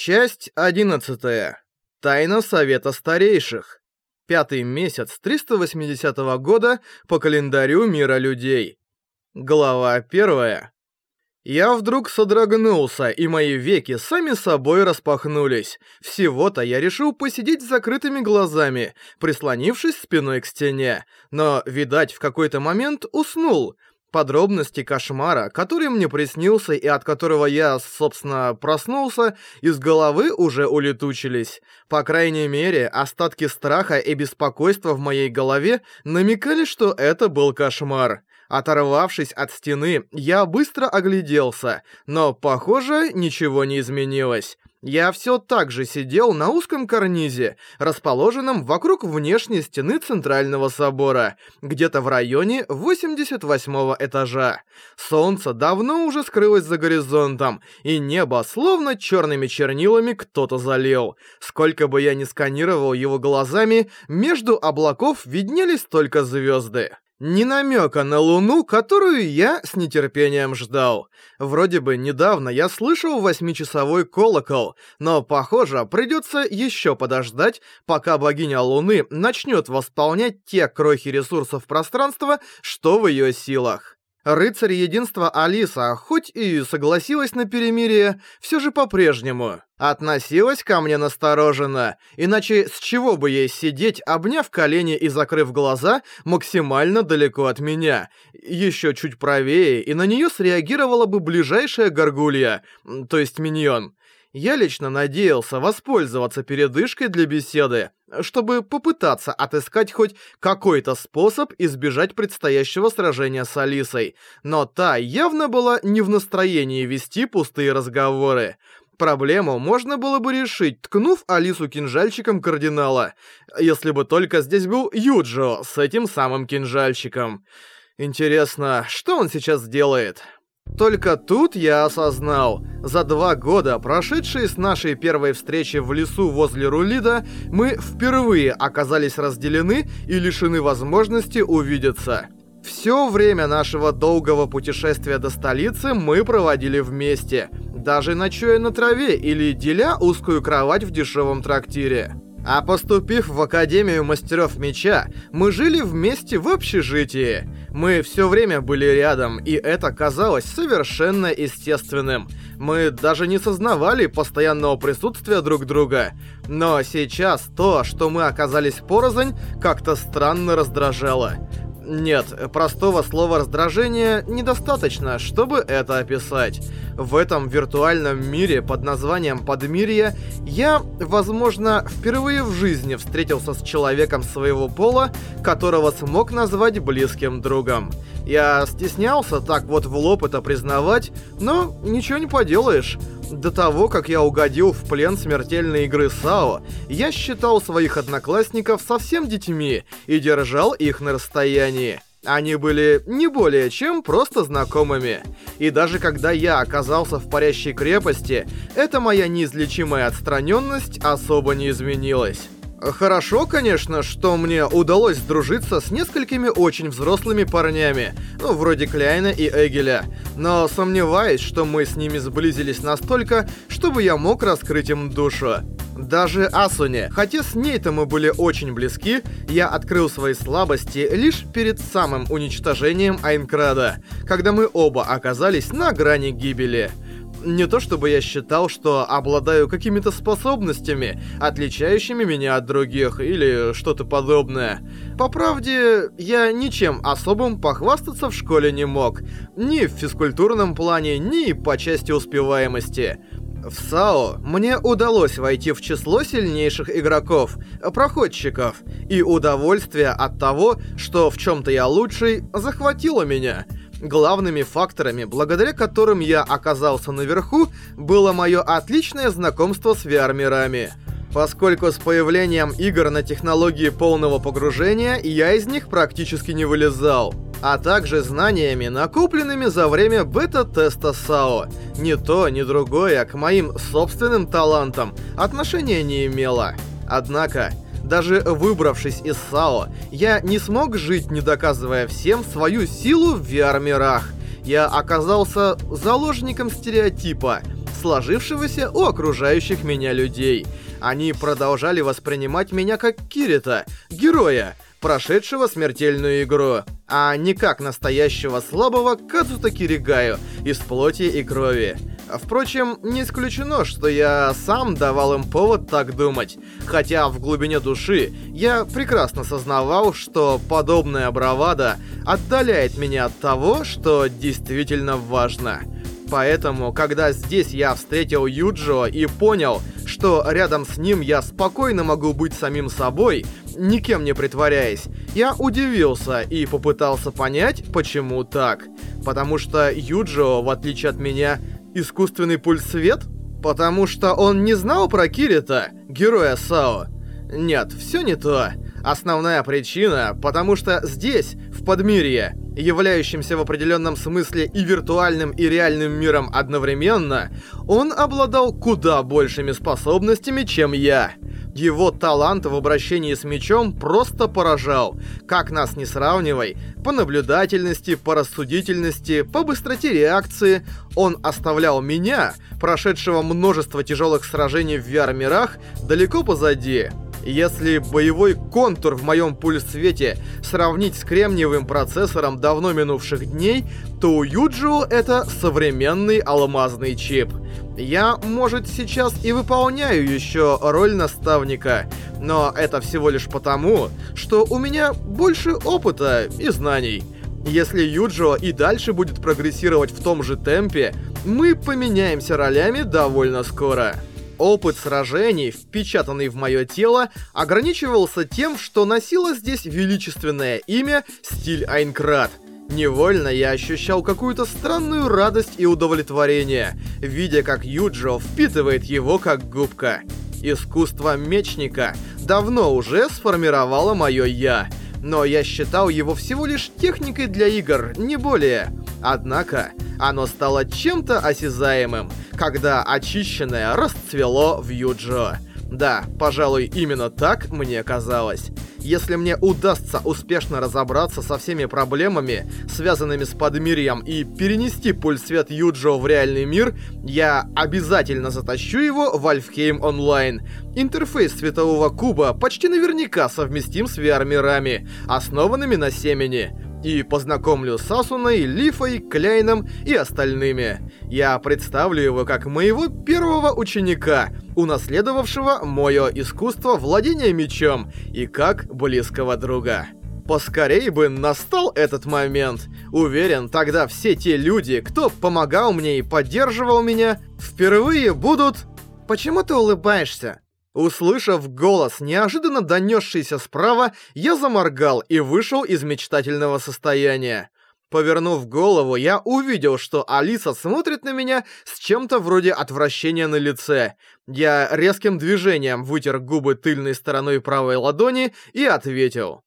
Часть 11. Тайна Совета Старейших. Пятый месяц 380 года по календарю мира людей. Глава 1. Я вдруг содрогнулся, и мои веки сами собой распахнулись. Всего-то я решил посидеть с закрытыми глазами, прислонившись спиной к стене. Но, видать, в какой-то момент уснул. Подробности кошмара, который мне приснился и от которого я, собственно, проснулся, из головы уже улетучились. По крайней мере, остатки страха и беспокойства в моей голове намекали, что это был кошмар. Оторвавшись от стены, я быстро огляделся, но, похоже, ничего не изменилось. Я все так же сидел на узком карнизе, расположенном вокруг внешней стены Центрального собора, где-то в районе 88 этажа. Солнце давно уже скрылось за горизонтом, и небо словно черными чернилами кто-то залил. Сколько бы я ни сканировал его глазами, между облаков виднелись только звезды. Ни намека на Луну, которую я с нетерпением ждал. Вроде бы недавно я слышал восьмичасовой колокол, но, похоже, придется еще подождать, пока богиня Луны начнет восполнять те крохи ресурсов пространства, что в ее силах. Рыцарь Единства Алиса, хоть и согласилась на перемирие, все же по-прежнему относилась ко мне настороженно, иначе с чего бы ей сидеть, обняв колени и закрыв глаза максимально далеко от меня, еще чуть правее, и на нее среагировала бы ближайшая горгулья, то есть миньон. Я лично надеялся воспользоваться передышкой для беседы, чтобы попытаться отыскать хоть какой-то способ избежать предстоящего сражения с Алисой, но та явно была не в настроении вести пустые разговоры. Проблему можно было бы решить, ткнув Алису кинжальчиком кардинала, если бы только здесь был Юджио с этим самым кинжальчиком. Интересно, что он сейчас делает? Только тут я осознал, за два года, прошедшие с нашей первой встречи в лесу возле Рулида, мы впервые оказались разделены и лишены возможности увидеться. Все время нашего долгого путешествия до столицы мы проводили вместе, даже ночуя на траве или деля узкую кровать в дешевом трактире. А поступив в Академию Мастеров Меча, мы жили вместе в общежитии. Мы все время были рядом, и это казалось совершенно естественным. Мы даже не сознавали постоянного присутствия друг друга. Но сейчас то, что мы оказались порознь, как-то странно раздражало. Нет, простого слова раздражение недостаточно, чтобы это описать. В этом виртуальном мире под названием Подмирье я, возможно, впервые в жизни встретился с человеком своего пола, которого смог назвать близким другом. Я стеснялся так вот в лоб это признавать, но ничего не поделаешь. До того, как я угодил в плен смертельной игры САО, я считал своих одноклассников совсем детьми и держал их на расстоянии. Они были не более чем просто знакомыми. И даже когда я оказался в парящей крепости, эта моя неизлечимая отстраненность особо не изменилась. Хорошо, конечно, что мне удалось сдружиться с несколькими очень взрослыми парнями, ну, вроде Кляйна и Эгеля, но сомневаюсь, что мы с ними сблизились настолько, чтобы я мог раскрыть им душу. Даже Асуне, хотя с ней-то мы были очень близки, я открыл свои слабости лишь перед самым уничтожением Айнкрада, когда мы оба оказались на грани гибели. Не то чтобы я считал, что обладаю какими-то способностями, отличающими меня от других, или что-то подобное. По правде, я ничем особым похвастаться в школе не мог. Ни в физкультурном плане, ни по части успеваемости. В САО мне удалось войти в число сильнейших игроков, проходчиков, и удовольствие от того, что в чем-то я лучший, захватило меня — Главными факторами, благодаря которым я оказался наверху, было мое отличное знакомство с VR-мирами. Поскольку с появлением игр на технологии полного погружения, я из них практически не вылезал. А также знаниями, накопленными за время бета-теста САО. Ни то, ни другое к моим собственным талантам отношения не имело. Однако, даже выбравшись из САО, я не смог жить, не доказывая всем свою силу в VR-мирах. Я оказался заложником стереотипа. сложившегося у окружающих меня людей. Они продолжали воспринимать меня как Кирита, героя, прошедшего смертельную игру, а не как настоящего слабого Кадзута Киригаю из плоти и крови. Впрочем, не исключено, что я сам давал им повод так думать, хотя в глубине души я прекрасно сознавал, что подобная бравада отдаляет меня от того, что действительно важно. Поэтому, когда здесь я встретил Юджио и понял, что рядом с ним я спокойно могу быть самим собой, никем не притворяясь, я удивился и попытался понять, почему так. Потому что Юджио, в отличие от меня, искусственный пульс-свет? Потому что он не знал про Кирита, героя Сао? Нет, все не то. Основная причина, потому что здесь, в Подмирье, являющемся в определенном смысле и виртуальным, и реальным миром одновременно, он обладал куда большими способностями, чем я. Его талант в обращении с мечом просто поражал. Как нас не сравнивай, по наблюдательности, по рассудительности, по быстроте реакции, он оставлял меня, прошедшего множество тяжелых сражений в VR-мирах, далеко позади. Если боевой контур в моем пульс-свете сравнить с кремниевым процессором давно минувших дней, то у Юджио это современный алмазный чип. Я, может, сейчас и выполняю еще роль наставника, но это всего лишь потому, что у меня больше опыта и знаний. Если Юджио и дальше будет прогрессировать в том же темпе, мы поменяемся ролями довольно скоро. Опыт сражений, впечатанный в мое тело, ограничивался тем, что носило здесь величественное имя «Стиль Айнкрат». Невольно я ощущал какую-то странную радость и удовлетворение, видя, как Юджо впитывает его как губка. Искусство мечника давно уже сформировало мое «я», но я считал его всего лишь техникой для игр, не более. Однако, оно стало чем-то осязаемым, когда очищенное расцвело в Юджо. Да, пожалуй, именно так мне казалось. Если мне удастся успешно разобраться со всеми проблемами, связанными с Подмирьем, и перенести пульсвет Юджо в реальный мир, я обязательно затащу его в Альфхейм Онлайн. Интерфейс светового куба почти наверняка совместим с VR-мирами, основанными на семени и познакомлю с Асуной, Лифой, Кляйном и остальными. Я представлю его как моего первого ученика, унаследовавшего мое искусство владения мечом, и как близкого друга. Поскорей бы настал этот момент. Уверен, тогда все те люди, кто помогал мне и поддерживал меня, впервые будут... Почему ты улыбаешься? Услышав голос, неожиданно донесшийся справа, я заморгал и вышел из мечтательного состояния. Повернув голову, я увидел, что Алиса смотрит на меня с чем-то вроде отвращения на лице. Я резким движением вытер губы тыльной стороной правой ладони и ответил.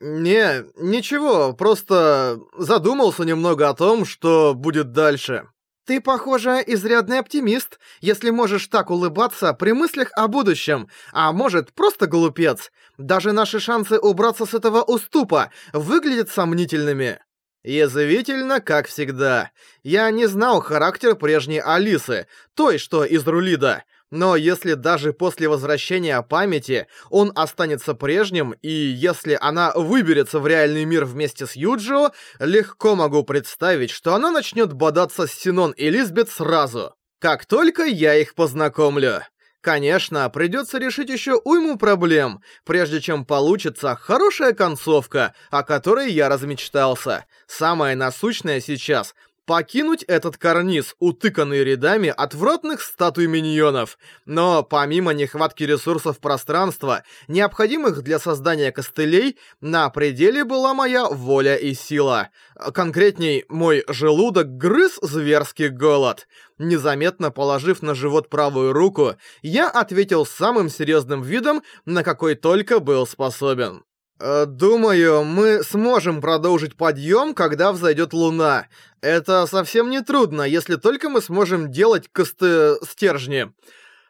«Не, ничего, просто задумался немного о том, что будет дальше». «Ты, похоже, изрядный оптимист, если можешь так улыбаться при мыслях о будущем, а может, просто глупец. Даже наши шансы убраться с этого уступа выглядят сомнительными». Язвительно, как всегда. Я не знал характер прежней Алисы, той, что из Рулида. Но если даже после возвращения памяти он останется прежним, и если она выберется в реальный мир вместе с Юджио, легко могу представить, что она начнет бодаться с Синон и Лизбет сразу. Как только я их познакомлю. Конечно, придется решить еще уйму проблем, прежде чем получится хорошая концовка, о которой я размечтался. Самое насущное сейчас покинуть этот карниз, утыканный рядами отвратных статуй миньонов. Но помимо нехватки ресурсов пространства, необходимых для создания костылей, на пределе была моя воля и сила. Конкретней, мой желудок грыз зверский голод. Незаметно положив на живот правую руку, я ответил самым серьезным видом, на какой только был способен. Э, «Думаю, мы сможем продолжить подъем, когда взойдет луна. Это совсем не трудно, если только мы сможем делать косты стержни.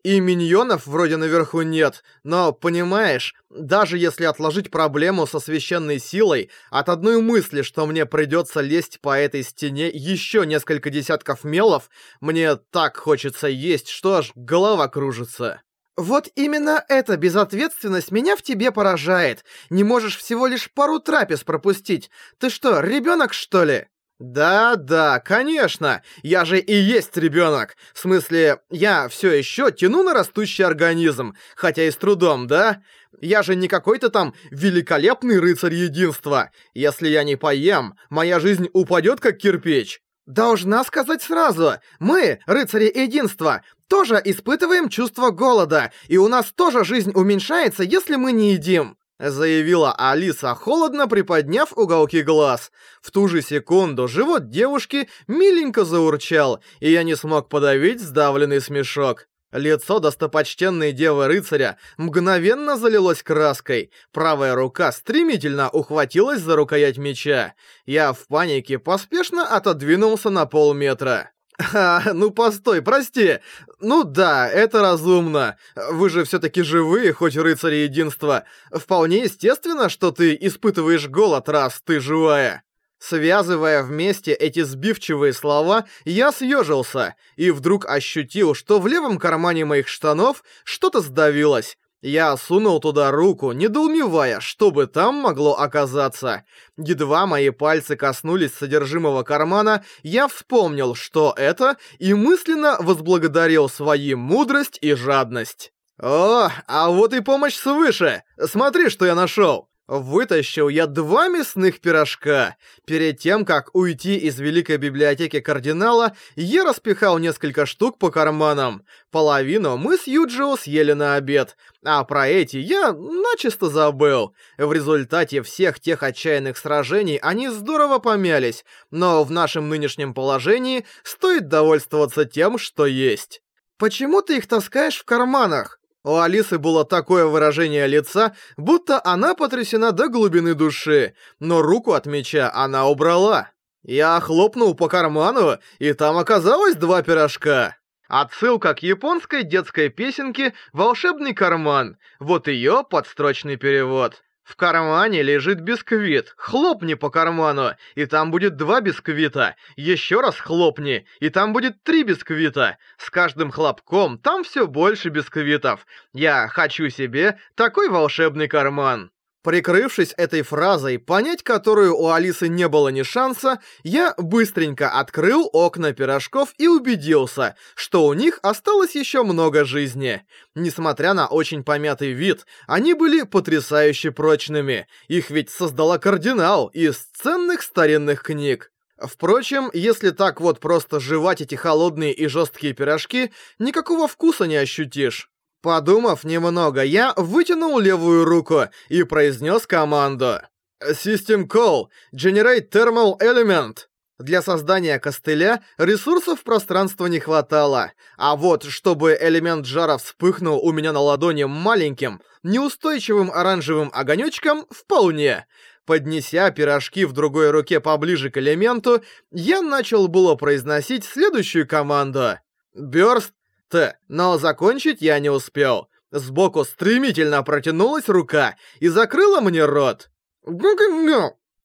И миньонов вроде наверху нет, но, понимаешь, даже если отложить проблему со священной силой, от одной мысли, что мне придется лезть по этой стене еще несколько десятков мелов, мне так хочется есть, что аж голова кружится. Вот именно эта безответственность меня в тебе поражает. Не можешь всего лишь пару трапез пропустить. Ты что, ребенок что ли? «Да-да, конечно, я же и есть ребенок. В смысле, я все еще тяну на растущий организм, хотя и с трудом, да? Я же не какой-то там великолепный рыцарь единства. Если я не поем, моя жизнь упадет как кирпич». «Должна сказать сразу, мы, рыцари единства, тоже испытываем чувство голода, и у нас тоже жизнь уменьшается, если мы не едим». Заявила Алиса, холодно приподняв уголки глаз. В ту же секунду живот девушки миленько заурчал, и я не смог подавить сдавленный смешок. Лицо достопочтенной девы-рыцаря мгновенно залилось краской. Правая рука стремительно ухватилась за рукоять меча. Я в панике поспешно отодвинулся на полметра. «А, ну постой, прости. Ну да, это разумно. Вы же все-таки живые, хоть рыцари единства. Вполне естественно, что ты испытываешь голод, раз ты живая». Связывая вместе эти сбивчивые слова, я съежился и вдруг ощутил, что в левом кармане моих штанов что-то сдавилось. Я сунул туда руку, недоумевая, что бы там могло оказаться. Едва мои пальцы коснулись содержимого кармана, я вспомнил, что это, и мысленно возблагодарил свои мудрость и жадность. «О, а вот и помощь свыше! Смотри, что я нашел!» Вытащил я два мясных пирожка. Перед тем, как уйти из Великой Библиотеки Кардинала, я распихал несколько штук по карманам. Половину мы с Юджио съели на обед, а про эти я начисто забыл. В результате всех тех отчаянных сражений они здорово помялись, но в нашем нынешнем положении стоит довольствоваться тем, что есть. «Почему ты их таскаешь в карманах?» У Алисы было такое выражение лица, будто она потрясена до глубины души, но руку от меча она убрала. Я хлопнул по карману, и там оказалось два пирожка. Отсылка к японской детской песенке «Волшебный карман». Вот ее подстрочный перевод. В кармане лежит бисквит. Хлопни по карману, и там будет два бисквита. Еще раз хлопни, и там будет три бисквита. С каждым хлопком там все больше бисквитов. Я хочу себе такой волшебный карман. Прикрывшись этой фразой, понять которую у Алисы не было ни шанса, я быстренько открыл окна пирожков и убедился, что у них осталось еще много жизни. Несмотря на очень помятый вид, они были потрясающе прочными. Их ведь создала кардинал из ценных старинных книг. Впрочем, если так вот просто жевать эти холодные и жесткие пирожки, никакого вкуса не ощутишь. Подумав немного, я вытянул левую руку и произнес команду. System Call. Generate Thermal Element. Для создания костыля ресурсов пространства не хватало, а вот чтобы элемент жара вспыхнул у меня на ладони маленьким, неустойчивым оранжевым огонечком, вполне. Поднеся пирожки в другой руке поближе к элементу, я начал было произносить следующую команду. Burst Т, но закончить я не успел. Сбоку стремительно протянулась рука и закрыла мне рот.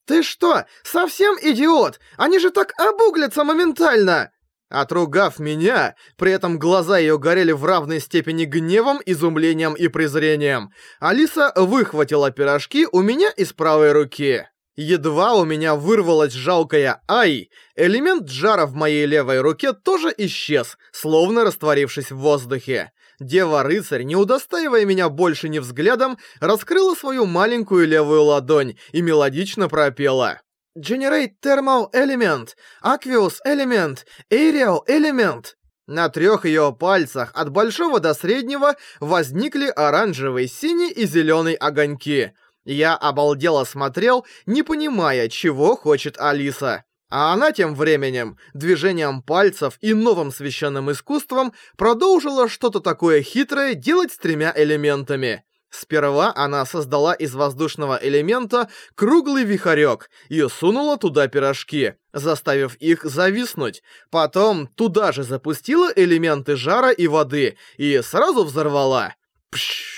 «Ты что, совсем идиот? Они же так обуглятся моментально!» Отругав меня, при этом глаза ее горели в равной степени гневом, изумлением и презрением, Алиса выхватила пирожки у меня из правой руки. Едва у меня вырвалось жалкое «Ай!», элемент жара в моей левой руке тоже исчез, словно растворившись в воздухе. Дева-рыцарь, не удостаивая меня больше ни взглядом, раскрыла свою маленькую левую ладонь и мелодично пропела. Generate Thermal Element, Aqueous Element, Aerial Element. На трех ее пальцах, от большого до среднего, возникли оранжевый, синий и зеленый огоньки — я обалдело смотрел, не понимая, чего хочет Алиса. А она тем временем, движением пальцев и новым священным искусством продолжила что-то такое хитрое делать с тремя элементами. Сперва она создала из воздушного элемента круглый вихарек и сунула туда пирожки, заставив их зависнуть. Потом туда же запустила элементы жара и воды и сразу взорвала. Пшш!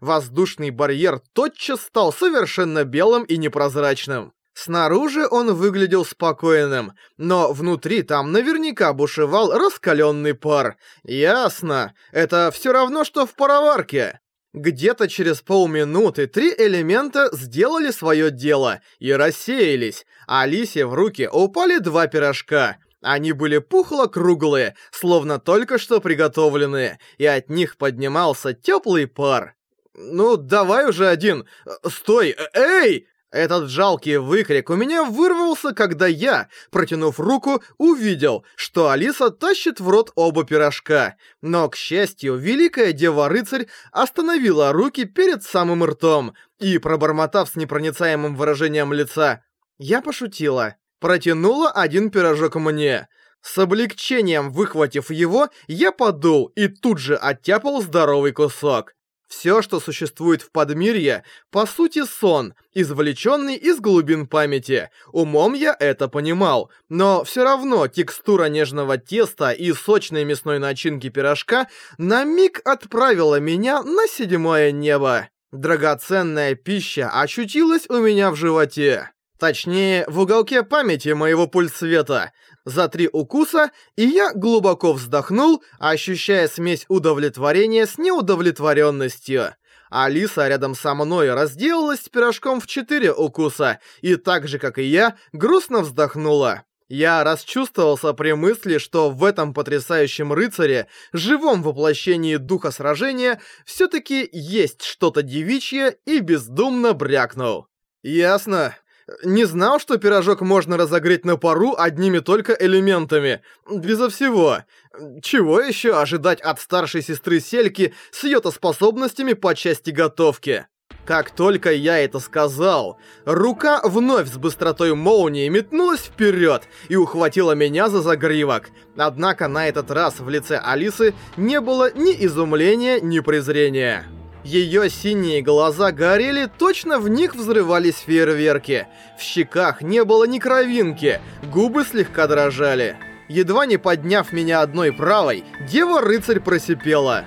Воздушный барьер тотчас стал совершенно белым и непрозрачным. Снаружи он выглядел спокойным, но внутри там наверняка бушевал раскаленный пар. Ясно, это все равно, что в пароварке. Где-то через полминуты три элемента сделали свое дело и рассеялись, Алисе в руки упали два пирожка. Они были пухло-круглые, словно только что приготовленные, и от них поднимался теплый пар. «Ну, давай уже один! Стой! Эй!» Этот жалкий выкрик у меня вырвался, когда я, протянув руку, увидел, что Алиса тащит в рот оба пирожка. Но, к счастью, великая дева-рыцарь остановила руки перед самым ртом и, пробормотав с непроницаемым выражением лица, я пошутила, протянула один пирожок мне. С облегчением выхватив его, я подул и тут же оттяпал здоровый кусок. Все, что существует в Подмирье, по сути сон, извлеченный из глубин памяти. Умом я это понимал, но все равно текстура нежного теста и сочной мясной начинки пирожка на миг отправила меня на седьмое небо. Драгоценная пища очутилась у меня в животе. Точнее, в уголке памяти моего пульсвета. За три укуса, и я глубоко вздохнул, ощущая смесь удовлетворения с неудовлетворенностью. Алиса рядом со мной разделалась пирожком в четыре укуса, и так же, как и я, грустно вздохнула. Я расчувствовался при мысли, что в этом потрясающем рыцаре, живом воплощении духа сражения, все-таки есть что-то девичье и бездумно брякнул. «Ясно. Не знал, что пирожок можно разогреть на пару одними только элементами. Безо всего. Чего еще ожидать от старшей сестры Сельки с ее-то способностями по части готовки? Как только я это сказал, рука вновь с быстротой молнии метнулась вперед и ухватила меня за загривок. Однако на этот раз в лице Алисы не было ни изумления, ни презрения. Ее синие глаза горели, точно в них взрывались фейерверки. В щеках не было ни кровинки, губы слегка дрожали. Едва не подняв меня одной правой, дева-рыцарь просипела.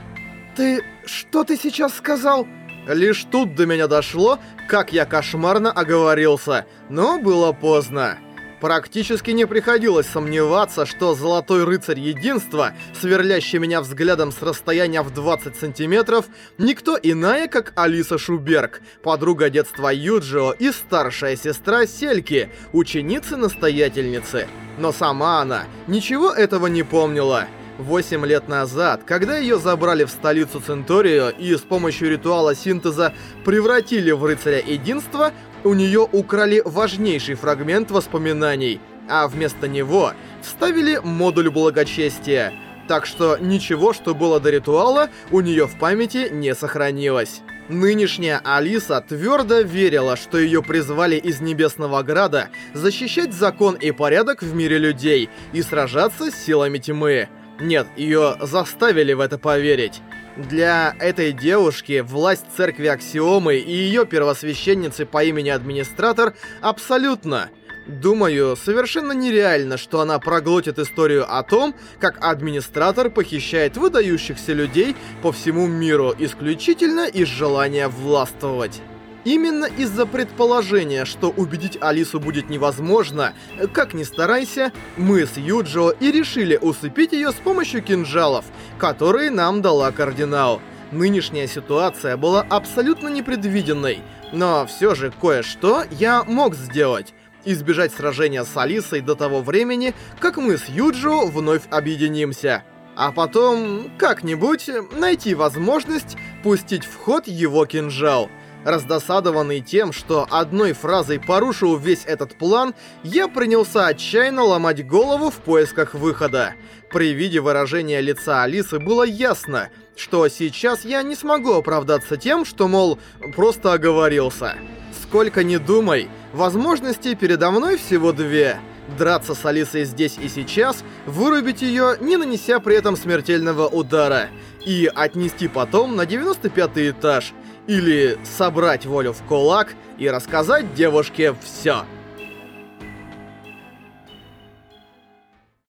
«Ты... что ты сейчас сказал?» Лишь тут до меня дошло, как я кошмарно оговорился, но было поздно. Практически не приходилось сомневаться, что Золотой Рыцарь Единства, сверлящий меня взглядом с расстояния в 20 сантиметров, никто иная, как Алиса Шуберг, подруга детства Юджио и старшая сестра Сельки, ученицы-настоятельницы. Но сама она ничего этого не помнила. Восемь лет назад, когда ее забрали в столицу Центорию и с помощью ритуала синтеза превратили в Рыцаря Единства, у нее украли важнейший фрагмент воспоминаний, а вместо него вставили модуль благочестия. Так что ничего, что было до ритуала, у нее в памяти не сохранилось. Нынешняя Алиса твердо верила, что ее призвали из Небесного Града защищать закон и порядок в мире людей и сражаться с силами тьмы. Нет, ее заставили в это поверить. Для этой девушки власть церкви Аксиомы и ее первосвященницы по имени Администратор абсолютно. Думаю, совершенно нереально, что она проглотит историю о том, как администратор похищает выдающихся людей по всему миру исключительно из желания властвовать. Именно из-за предположения, что убедить Алису будет невозможно, как ни старайся, мы с Юджо и решили усыпить ее с помощью кинжалов, которые нам дала кардинал. Нынешняя ситуация была абсолютно непредвиденной, но все же кое-что я мог сделать. Избежать сражения с Алисой до того времени, как мы с Юджо вновь объединимся. А потом, как-нибудь, найти возможность пустить в ход его кинжал — Раздосадованный тем, что одной фразой порушил весь этот план, я принялся отчаянно ломать голову в поисках выхода. При виде выражения лица Алисы было ясно, что сейчас я не смогу оправдаться тем, что, мол, просто оговорился. Сколько ни думай, возможностей передо мной всего две. Драться с Алисой здесь и сейчас, вырубить ее, не нанеся при этом смертельного удара — и отнести потом на 95 этаж, или собрать волю в кулак и рассказать девушке всё.